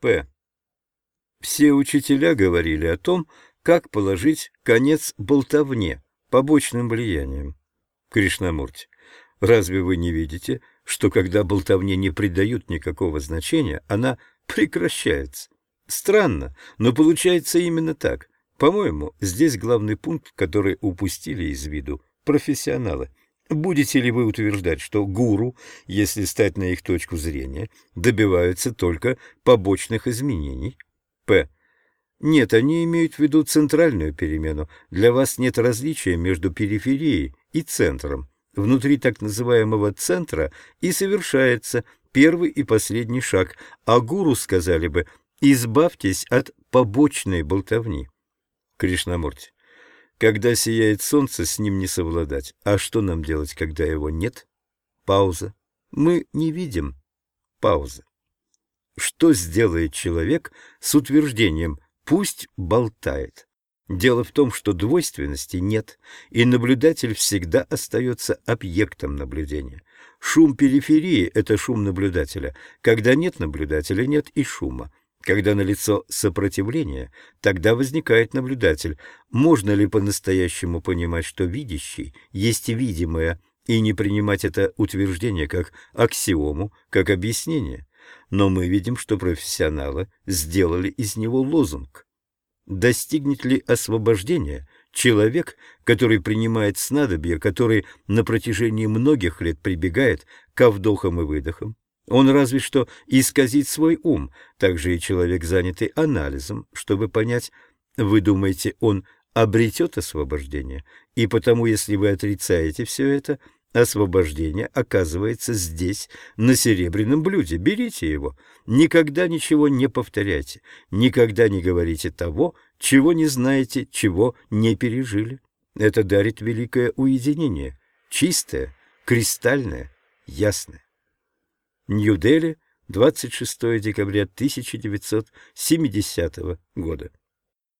П. Все учителя говорили о том, как положить конец болтовне, побочным влияниям. Кришнамурти, разве вы не видите, что когда болтовне не придают никакого значения, она прекращается? Странно, но получается именно так. По-моему, здесь главный пункт, который упустили из виду профессионалы. Будете ли вы утверждать, что гуру, если стать на их точку зрения, добиваются только побочных изменений? П. Нет, они имеют в виду центральную перемену. Для вас нет различия между периферией и центром. Внутри так называемого центра и совершается первый и последний шаг, а гуру сказали бы «избавьтесь от побочной болтовни». Кришнамурти. Когда сияет солнце, с ним не совладать. А что нам делать, когда его нет? Пауза. Мы не видим. Пауза. Что сделает человек с утверждением «пусть болтает»? Дело в том, что двойственности нет, и наблюдатель всегда остается объектом наблюдения. Шум периферии — это шум наблюдателя. Когда нет наблюдателя, нет и шума. Когда налицо сопротивление, тогда возникает наблюдатель. Можно ли по-настоящему понимать, что видящий есть видимое, и не принимать это утверждение как аксиому, как объяснение? Но мы видим, что профессионалы сделали из него лозунг. Достигнет ли освобождения человек, который принимает снадобье, который на протяжении многих лет прибегает ко вдохам и выдохам? Он разве что исказит свой ум, также и человек, занятый анализом, чтобы понять, вы думаете, он обретет освобождение, и потому, если вы отрицаете все это, освобождение оказывается здесь, на серебряном блюде. Берите его. Никогда ничего не повторяйте, никогда не говорите того, чего не знаете, чего не пережили. Это дарит великое уединение, чистое, кристальное, ясное. Нью-Дели, 26 декабря 1970 года.